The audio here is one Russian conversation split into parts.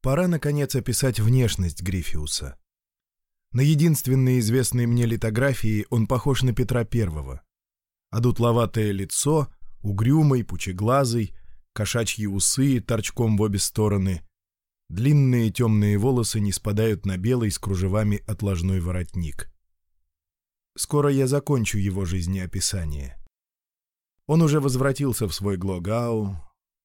Пора, наконец, описать внешность Гриффиуса. На единственной известной мне литографии он похож на Петра Первого. Одутловатое лицо, угрюмый, пучеглазый, кошачьи усы торчком в обе стороны. Длинные темные волосы не спадают на белый с кружевами отложной воротник. Скоро я закончу его жизнеописание. Он уже возвратился в свой Глогау,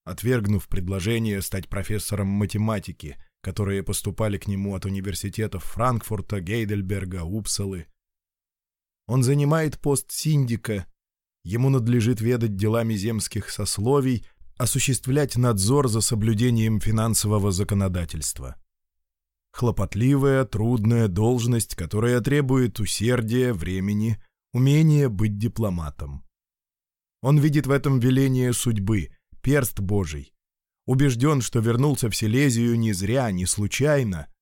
отвергнув предложение стать профессором математики, которые поступали к нему от университетов Франкфурта, Гейдельберга, Упсалы. Он занимает пост синдика, ему надлежит ведать делами земских сословий, осуществлять надзор за соблюдением финансового законодательства. Хлопотливая, трудная должность, которая требует усердия, времени, умения быть дипломатом. Он видит в этом веление судьбы — перст Божий, убежден, что вернулся в Силезию не зря, не случайно.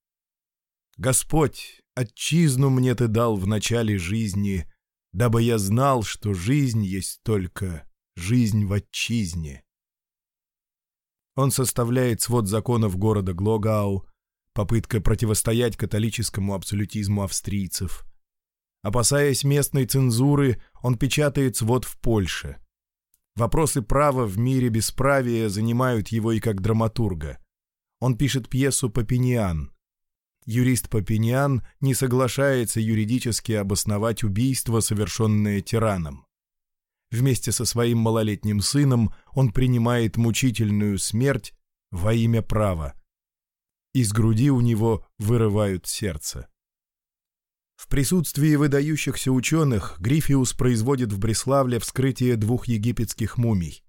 Господь, отчизну мне ты дал в начале жизни, дабы я знал, что жизнь есть только жизнь в отчизне. Он составляет свод законов города Глогау, попытка противостоять католическому абсолютизму австрийцев. Опасаясь местной цензуры, он печатает свод в Польше — Вопросы права в мире бесправия занимают его и как драматурга. Он пишет пьесу «Папиньян». Юрист Папиньян не соглашается юридически обосновать убийство, совершенное тираном. Вместе со своим малолетним сыном он принимает мучительную смерть во имя права. Из груди у него вырывают сердце. В присутствии выдающихся ученых Грифиус производит в Бреславле вскрытие двух египетских мумий.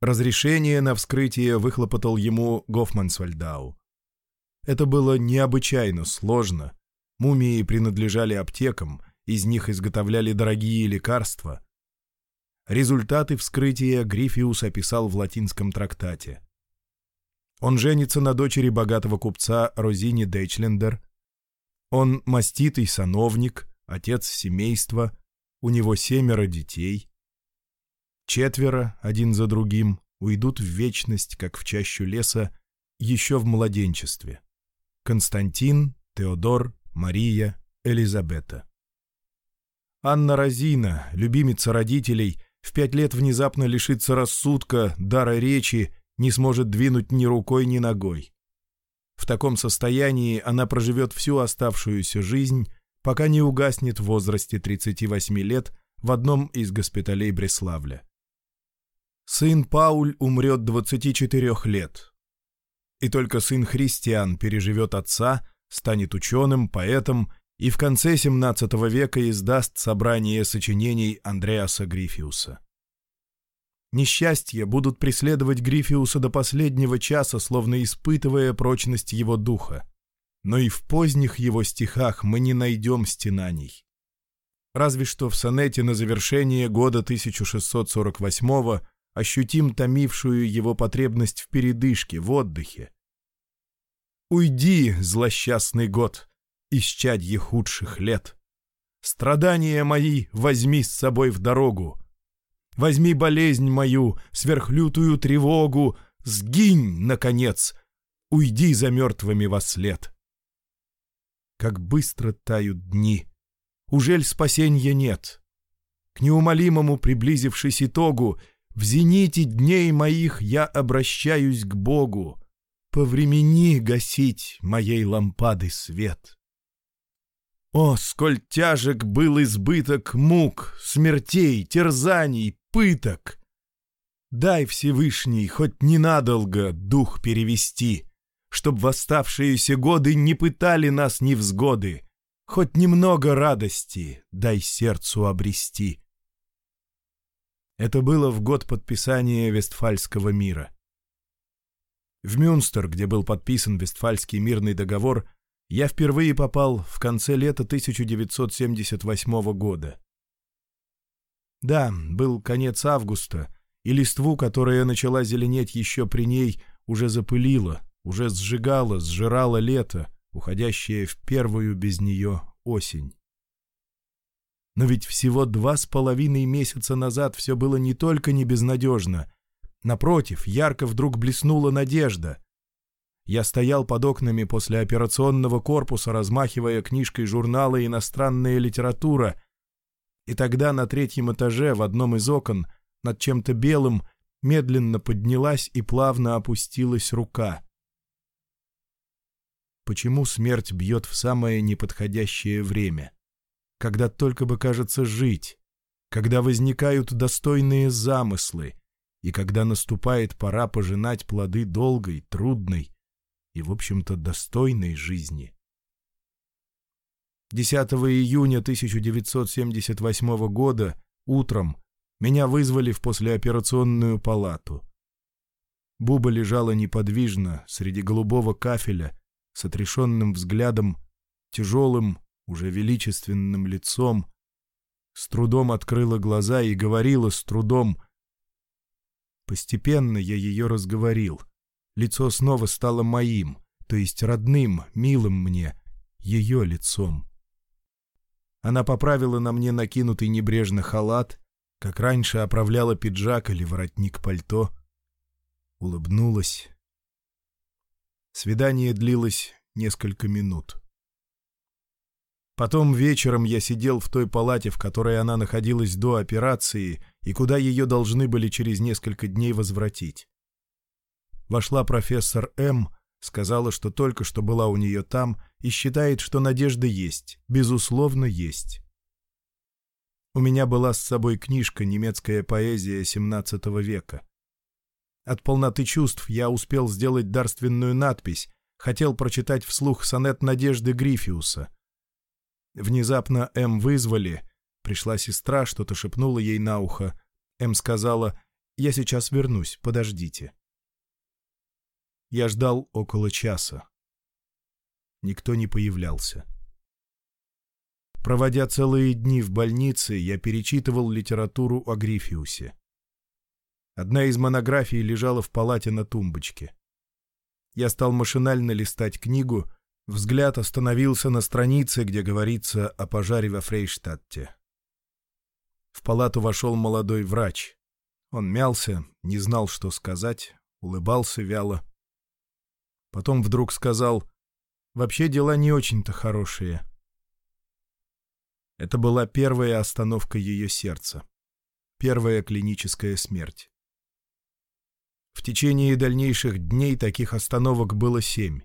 Разрешение на вскрытие выхлопотал ему Гофмансвальдау. Это было необычайно сложно. Мумии принадлежали аптекам, из них изготовляли дорогие лекарства. Результаты вскрытия Грифиус описал в латинском трактате. Он женится на дочери богатого купца Розини Дейчлендер – он маститый сановник, отец семейства, у него семеро детей. Четверо, один за другим, уйдут в вечность, как в чащу леса, еще в младенчестве. Константин, Теодор, Мария, Элизабета. Анна Розина, любимица родителей, в пять лет внезапно лишится рассудка, дара речи, не сможет двинуть ни рукой, ни ногой таком состоянии она проживет всю оставшуюся жизнь, пока не угаснет в возрасте 38 лет в одном из госпиталей Бреславля. Сын Пауль умрет 24 лет. И только сын Христиан переживет отца, станет ученым, поэтом и в конце 17 века издаст собрание сочинений Андреаса Грифиуса. Несчастье будут преследовать Грифиуса до последнего часа, словно испытывая прочность его духа. Но и в поздних его стихах мы не найдем стенаний. Разве что в сонете на завершение года 1648-го ощутим томившую его потребность в передышке, в отдыхе. «Уйди, злосчастный год, исчадье худших лет! Страдания мои возьми с собой в дорогу!» Возьми болезнь мою, сверхлютую тревогу, сгинь, наконец! Уйди за мертвыми во след!» Как быстро тают дни! Ужель спасенья нет? К неумолимому приблизившись итогу, В зените дней моих я обращаюсь к Богу. Повремени гасить моей лампады свет. О, сколь тяжек был избыток мук, смертей, терзаний, пыток. Дай Всевышний хоть ненадолго дух перевести, чтоб в оставшиеся годы не пытали нас невзгоды, хоть немного радости дай сердцу обрести. Это было в год подписания Вестфальского мира. В Мюнстер, где был подписан Вестфальский мирный договор, я впервые попал в конце лета 1978 года. Да, был конец августа, и листву, которая начала зеленеть еще при ней, уже запылила, уже сжигала, сжирала лето, уходящее в первую без нее осень. Но ведь всего два с половиной месяца назад все было не только не безнадежно. Напротив, ярко вдруг блеснула надежда. Я стоял под окнами после операционного корпуса, размахивая книжкой журнала «Иностранная литература», и тогда на третьем этаже в одном из окон над чем-то белым медленно поднялась и плавно опустилась рука. Почему смерть бьет в самое неподходящее время? Когда только бы кажется жить, когда возникают достойные замыслы и когда наступает пора пожинать плоды долгой, трудной и, в общем-то, достойной жизни — 10 июня 1978 года утром меня вызвали в послеоперационную палату. Буба лежала неподвижно среди голубого кафеля с отрешенным взглядом, тяжелым, уже величественным лицом, с трудом открыла глаза и говорила с трудом. Постепенно я ее разговорил. Лицо снова стало моим, то есть родным, милым мне, ее лицом. Она поправила на мне накинутый небрежно халат, как раньше оправляла пиджак или воротник пальто. Улыбнулась. Свидание длилось несколько минут. Потом вечером я сидел в той палате, в которой она находилась до операции, и куда ее должны были через несколько дней возвратить. Вошла профессор М., Сказала, что только что была у нее там и считает, что надежда есть, безусловно, есть. У меня была с собой книжка «Немецкая поэзия XVII века». От полноты чувств я успел сделать дарственную надпись, хотел прочитать вслух сонет Надежды Грифиуса. Внезапно М вызвали. Пришла сестра, что-то шепнула ей на ухо. М сказала «Я сейчас вернусь, подождите». Я ждал около часа. Никто не появлялся. Проводя целые дни в больнице, я перечитывал литературу о Грифиусе. Одна из монографий лежала в палате на тумбочке. Я стал машинально листать книгу, взгляд остановился на странице, где говорится о пожаре во Фрейштадте. В палату вошел молодой врач. Он мялся, не знал, что сказать, улыбался вяло. Потом вдруг сказал, «Вообще дела не очень-то хорошие». Это была первая остановка ее сердца. Первая клиническая смерть. В течение дальнейших дней таких остановок было семь.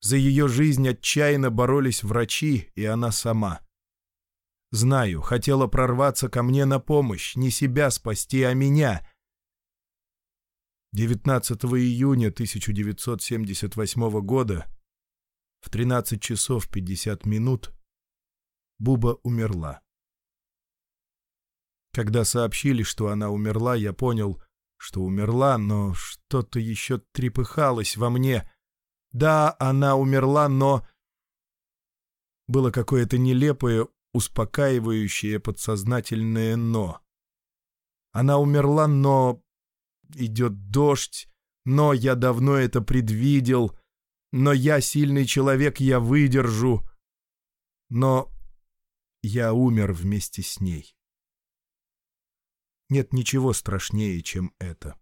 За ее жизнь отчаянно боролись врачи и она сама. Знаю, хотела прорваться ко мне на помощь, не себя спасти, а меня, 19 июня 1978 года в 13 часов 50 минут Буба умерла. Когда сообщили, что она умерла, я понял, что умерла, но что-то еще трепыхалось во мне. Да, она умерла, но... Было какое-то нелепое, успокаивающее подсознательное «но». Она умерла, но Идет дождь, но я давно это предвидел. Но я сильный человек, я выдержу. Но я умер вместе с ней. Нет ничего страшнее, чем это.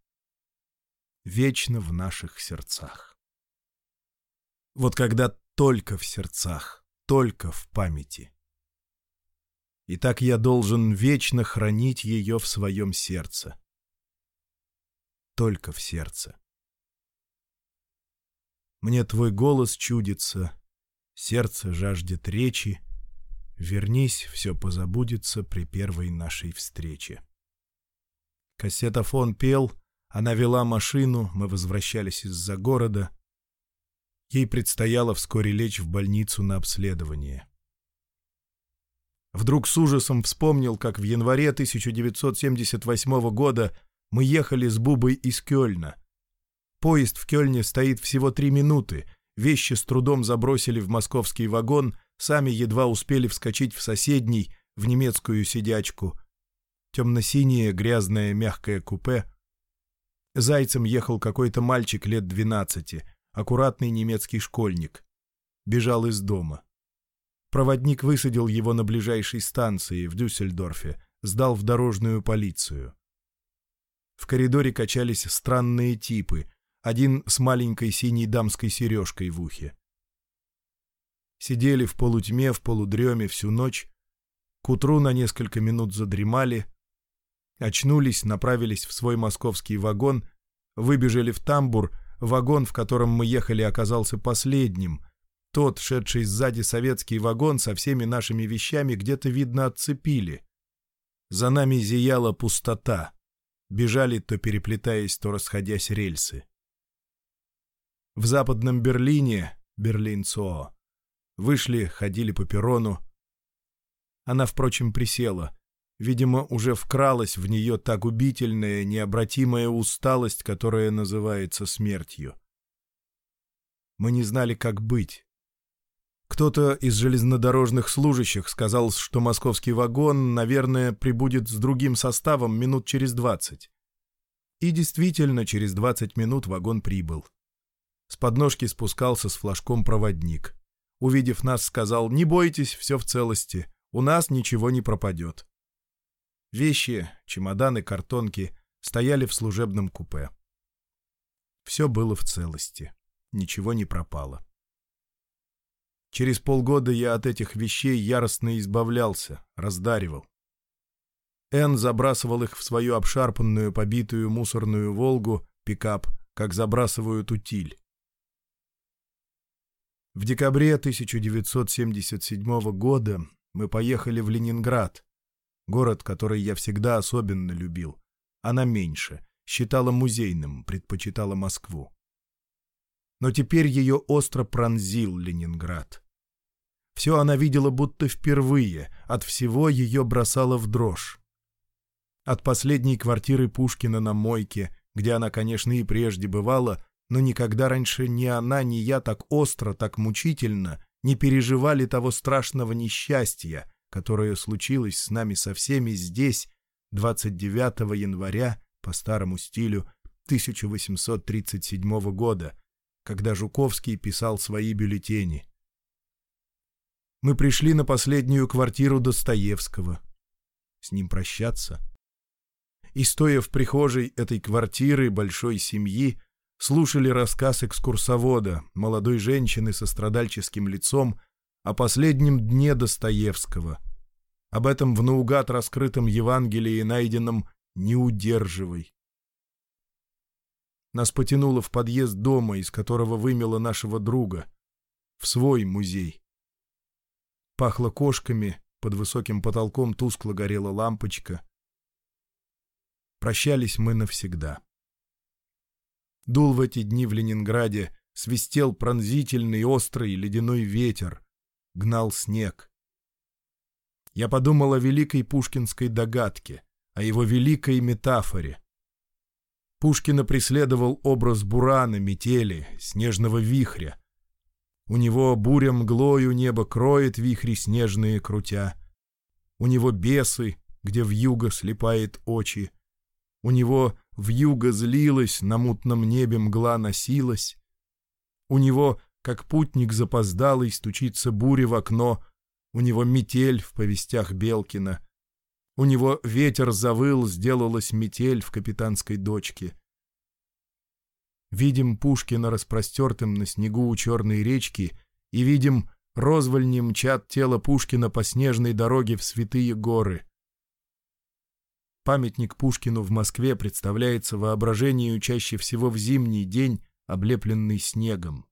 Вечно в наших сердцах. Вот когда только в сердцах, только в памяти. И так я должен вечно хранить ее в своем сердце только в сердце. Мне твой голос чудится, сердце жаждет речи, вернись, все позабудется при первой нашей встрече. Кассетофон пел, она вела машину, мы возвращались из-за города. Ей предстояло вскоре лечь в больницу на обследование. Вдруг с ужасом вспомнил, как в январе 1978 года мы ехали с Бубой из Кёльна. Поезд в Кёльне стоит всего три минуты. Вещи с трудом забросили в московский вагон, сами едва успели вскочить в соседний, в немецкую сидячку. Темно-синее, грязное, мягкое купе. Зайцем ехал какой-то мальчик лет двенадцати, аккуратный немецкий школьник. Бежал из дома. Проводник высадил его на ближайшей станции в Дюссельдорфе, сдал в дорожную полицию. В коридоре качались странные типы, один с маленькой синей дамской сережкой в ухе. Сидели в полутьме, в полудреме всю ночь, к утру на несколько минут задремали, очнулись, направились в свой московский вагон, выбежали в тамбур, вагон, в котором мы ехали, оказался последним. Тот, шедший сзади советский вагон со всеми нашими вещами, где-то, видно, отцепили. За нами зияла пустота бежали, то переплетаясь, то расходясь рельсы. В западном Берлине, Берлин-Цоо, вышли, ходили по перрону. Она, впрочем, присела. Видимо, уже вкралась в нее та губительная, необратимая усталость, которая называется смертью. Мы не знали, как быть. Кто-то из железнодорожных служащих сказал, что московский вагон, наверное, прибудет с другим составом минут через двадцать. И действительно, через двадцать минут вагон прибыл. С подножки спускался с флажком проводник. Увидев нас, сказал, не бойтесь, все в целости, у нас ничего не пропадет. Вещи, чемоданы, картонки стояли в служебном купе. Все было в целости, ничего не пропало. Через полгода я от этих вещей яростно избавлялся, раздаривал. Энн забрасывал их в свою обшарпанную, побитую мусорную «Волгу», пикап, как забрасывают утиль. В декабре 1977 года мы поехали в Ленинград, город, который я всегда особенно любил. Она меньше, считала музейным, предпочитала Москву. Но теперь ее остро пронзил Ленинград. Все она видела будто впервые, от всего ее бросала в дрожь. От последней квартиры Пушкина на Мойке, где она, конечно, и прежде бывала, но никогда раньше ни она, ни я так остро, так мучительно не переживали того страшного несчастья, которое случилось с нами со всеми здесь 29 января по старому стилю 1837 года, когда Жуковский писал свои бюллетени. Мы пришли на последнюю квартиру Достоевского. С ним прощаться. И, стоя в прихожей этой квартиры большой семьи, слушали рассказ экскурсовода, молодой женщины со страдальческим лицом, о последнем дне Достоевского. Об этом в наугад раскрытом Евангелии, найденном «Не удерживай». Нас потянуло в подъезд дома, из которого вымело нашего друга, в свой музей. Пахло кошками, под высоким потолком тускло горела лампочка. Прощались мы навсегда. Дул в эти дни в Ленинграде, свистел пронзительный, острый ледяной ветер, гнал снег. Я подумал о великой пушкинской догадке, о его великой метафоре. Пушкина преследовал образ бурана, метели, снежного вихря — у него бурям глою небо кроет вихри снежные крутя. У него бесы, где в юго слепает очи. У него в юго злилась, на мутном небе мгла носилась. У него, как путник запоздалый, стучится буря в окно. У него метель в повестях Белкина. У него ветер завыл, сделалась метель в капитанской дочке видим Пушкина распростертым на снегу у черной речки и видим, розволь не мчат тело Пушкина по снежной дороге в святые горы. Памятник Пушкину в Москве представляется воображению чаще всего в зимний день, облепленный снегом.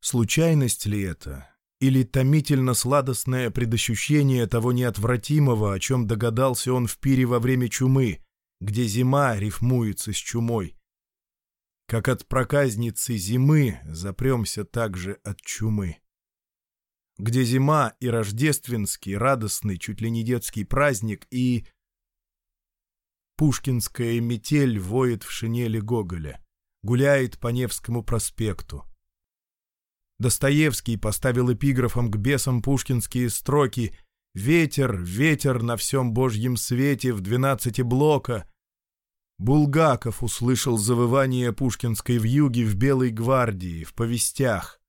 Случайность ли это? Или томительно-сладостное предощущение того неотвратимого, о чем догадался он в пире во время чумы, где зима рифмуется с чумой, как от проказницы зимы запремся также от чумы. Где зима и рождественский, радостный, чуть ли не детский праздник и... Пушкинская метель воет в шинели Гоголя, гуляет по Невскому проспекту. Достоевский поставил эпиграфом к бесам пушкинские строки «Ветер, ветер на всем божьем свете в двенадцати блока», Булгаков услышал завывание пушкинской вьюги в Белой гвардии, в повестях.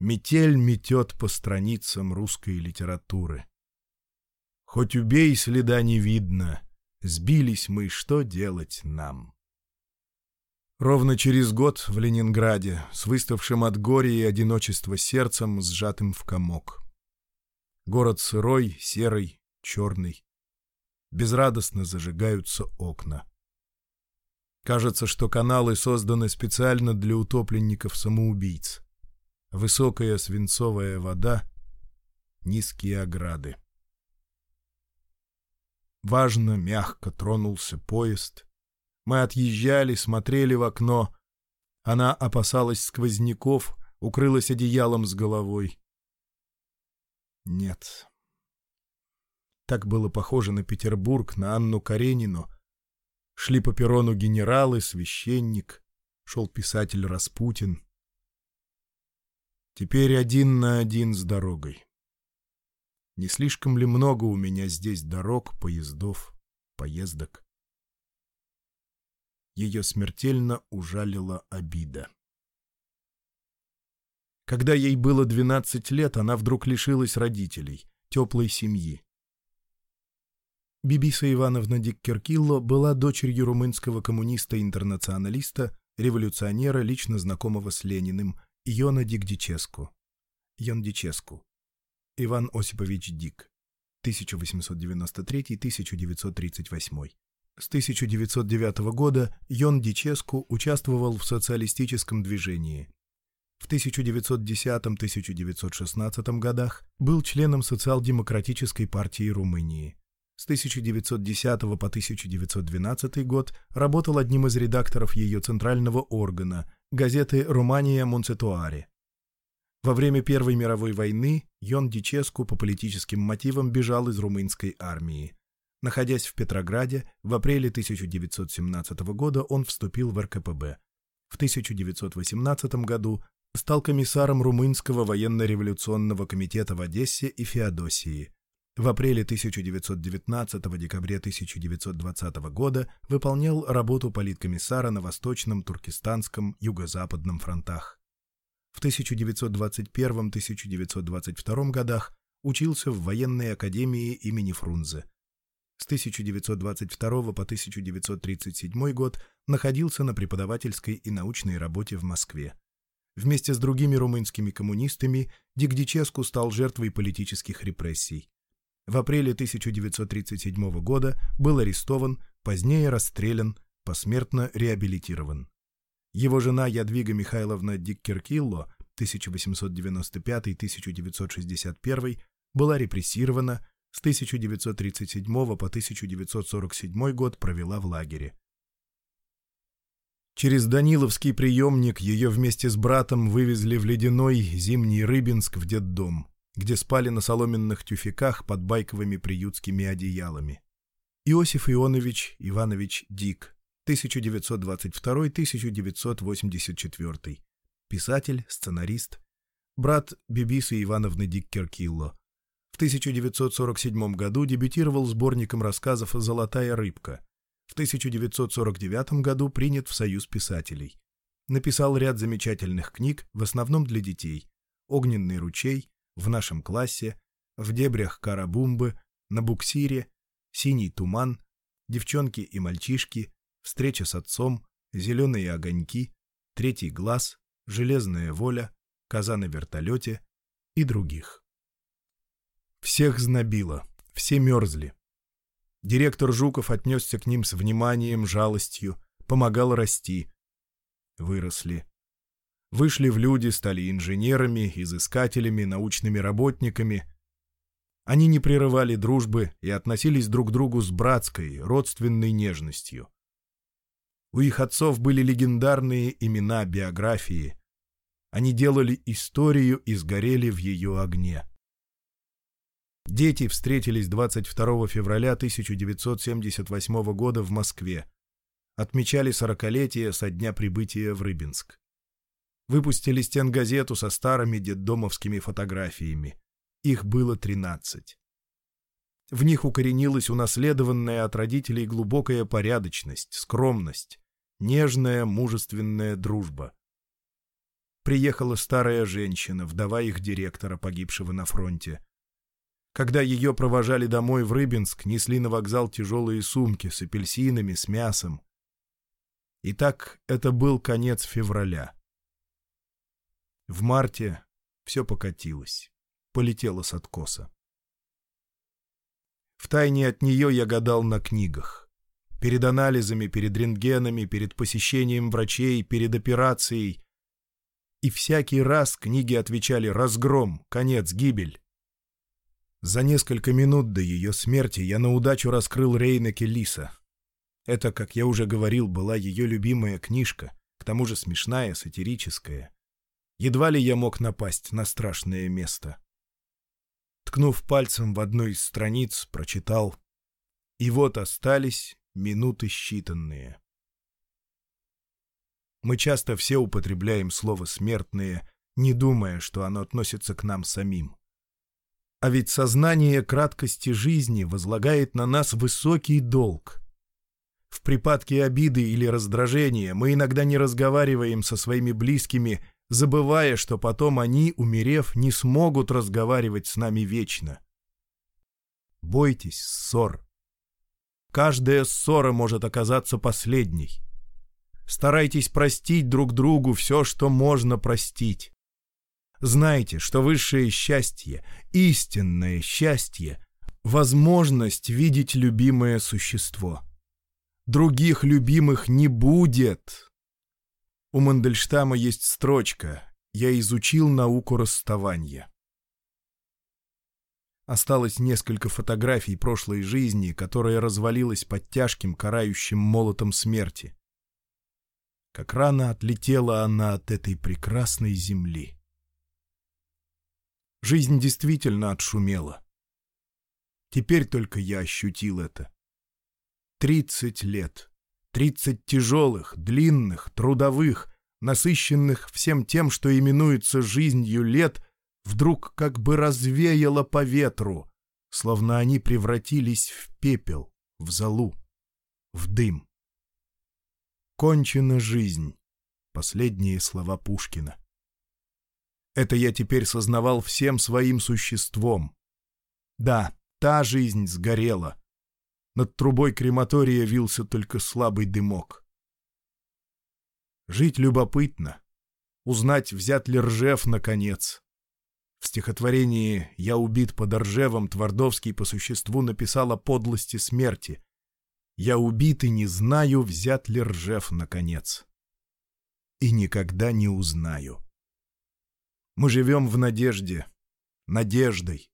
Метель метет по страницам русской литературы. Хоть убей, следа не видно. Сбились мы, что делать нам? Ровно через год в Ленинграде, с выставшим от горя и одиночества сердцем, сжатым в комок. Город сырой, серый, черный безрадостно зажигаются окна. Кажется, что каналы созданы специально для утопленников-самоубийц. Высокая свинцовая вода, низкие ограды. Важно, мягко тронулся поезд. Мы отъезжали, смотрели в окно. Она опасалась сквозняков, укрылась одеялом с головой. Нет, так было похоже на Петербург, на Анну Каренину. Шли по перрону генералы, священник. Шел писатель Распутин. Теперь один на один с дорогой. Не слишком ли много у меня здесь дорог, поездов, поездок? Ее смертельно ужалила обида. Когда ей было 12 лет, она вдруг лишилась родителей, теплой семьи. Бибиса Ивановна Диккеркилло была дочерью румынского коммуниста-интернационалиста, революционера, лично знакомого с Лениным, Йона Дикдическу. Йон Дическу. Иван Осипович Дик. 1893-1938. С 1909 года Йон Дическу участвовал в социалистическом движении. В 1910-1916 годах был членом социал-демократической партии Румынии с 1910 по 1912 год работал одним из редакторов ее центрального органа, газеты «Румания Монцетуари». Во время Первой мировой войны Йон Дическу по политическим мотивам бежал из румынской армии. Находясь в Петрограде, в апреле 1917 года он вступил в РКПБ. В 1918 году стал комиссаром Румынского военно-революционного комитета в Одессе и Феодосии. В апреле 1919 декабре 1920 года выполнял работу политкомиссара на Восточном, Туркестанском, Юго-Западном фронтах. В 1921-1922 годах учился в военной академии имени Фрунзе. С 1922 по 1937 год находился на преподавательской и научной работе в Москве. Вместе с другими румынскими коммунистами Дигдическу стал жертвой политических репрессий в апреле 1937 года был арестован, позднее расстрелян, посмертно реабилитирован. Его жена Ядвига Михайловна Диккеркилло 1895-1961 была репрессирована, с 1937 по 1947 год провела в лагере. Через Даниловский приемник ее вместе с братом вывезли в ледяной зимний Рыбинск в детдом где спали на соломенных тюфяках под байковыми приютскими одеялами. Иосиф Ионович Иванович Дик, 1922-1984, писатель, сценарист, брат Бибисы Ивановны Диккеркилло. В 1947 году дебютировал сборником рассказов «Золотая рыбка», в 1949 году принят в Союз писателей. Написал ряд замечательных книг, в основном для детей. «Огненный ручей», в нашем классе, в дебрях Карабумбы, на буксире, синий туман, девчонки и мальчишки, встреча с отцом, зеленые огоньки, третий глаз, железная воля, коза на вертолете и других. Всех знобило, все мерзли. Директор Жуков отнесся к ним с вниманием, жалостью, помогал расти. Выросли. Вышли в люди, стали инженерами, изыскателями, научными работниками. Они не прерывали дружбы и относились друг к другу с братской, родственной нежностью. У их отцов были легендарные имена биографии. Они делали историю и сгорели в ее огне. Дети встретились 22 февраля 1978 года в Москве. Отмечали сорокалетие со дня прибытия в Рыбинск выпустили стенгазету со старыми детдомовскими фотографиями. Их было 13. В них укоренилась унаследованная от родителей глубокая порядочность, скромность, нежная, мужественная дружба. Приехала старая женщина, вдова их директора, погибшего на фронте. Когда ее провожали домой в Рыбинск, несли на вокзал тяжелые сумки с апельсинами, с мясом. И так это был конец февраля. В марте все покатилось, полетело с откоса. Втайне от нее я гадал на книгах. Перед анализами, перед рентгенами, перед посещением врачей, перед операцией. И всякий раз книги отвечали «разгром», «конец», «гибель». За несколько минут до ее смерти я на удачу раскрыл Рейнеке Лиса. Это, как я уже говорил, была ее любимая книжка, к тому же смешная, сатирическая. Едва ли я мог напасть на страшное место. Ткнув пальцем в одну из страниц, прочитал. И вот остались минуты считанные. Мы часто все употребляем слово «смертные», не думая, что оно относится к нам самим. А ведь сознание краткости жизни возлагает на нас высокий долг. В припадке обиды или раздражения мы иногда не разговариваем со своими близкими, забывая, что потом они, умерев, не смогут разговаривать с нами вечно. Бойтесь ссор. Каждая ссора может оказаться последней. Старайтесь простить друг другу все, что можно простить. Знайте, что высшее счастье, истинное счастье — возможность видеть любимое существо. Других любимых не будет. У Мандельштама есть строчка «Я изучил науку расставания». Осталось несколько фотографий прошлой жизни, которая развалилась под тяжким карающим молотом смерти. Как рано отлетела она от этой прекрасной земли. Жизнь действительно отшумела. Теперь только я ощутил это. Тридцать лет. 30 тяжелых, длинных, трудовых, насыщенных всем тем, что именуется жизнью лет, вдруг как бы развеяло по ветру, словно они превратились в пепел, в золу, в дым. «Кончена жизнь» — последние слова Пушкина. Это я теперь сознавал всем своим существом. Да, та жизнь сгорела, над трубой крематория вился только слабый дымок. Жить любопытно. Узнать, взят ли Ржев, наконец. В стихотворении «Я убит под Ржевом» Твардовский по существу написал о подлости смерти. «Я убит и не знаю, взят ли Ржев, наконец» и никогда не узнаю. Мы живем в надежде, надеждой,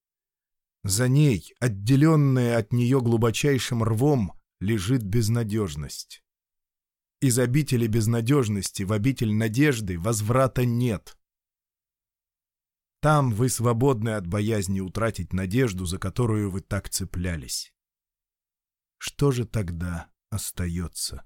за ней, отделенная от нее глубочайшим рвом, лежит безнадежность. Из обители безнадежности в обитель надежды возврата нет. Там вы свободны от боязни утратить надежду, за которую вы так цеплялись. Что же тогда остается?